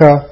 Africa